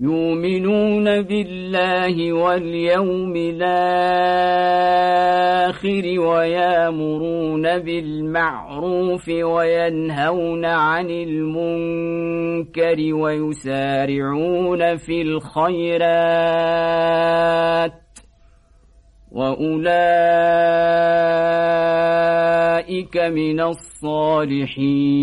يؤمنون بالله واليوم الآخر ويامرون بالمعروف وينهون عن المنكر ويسارعون في الخيرات وأولئك من الصالحين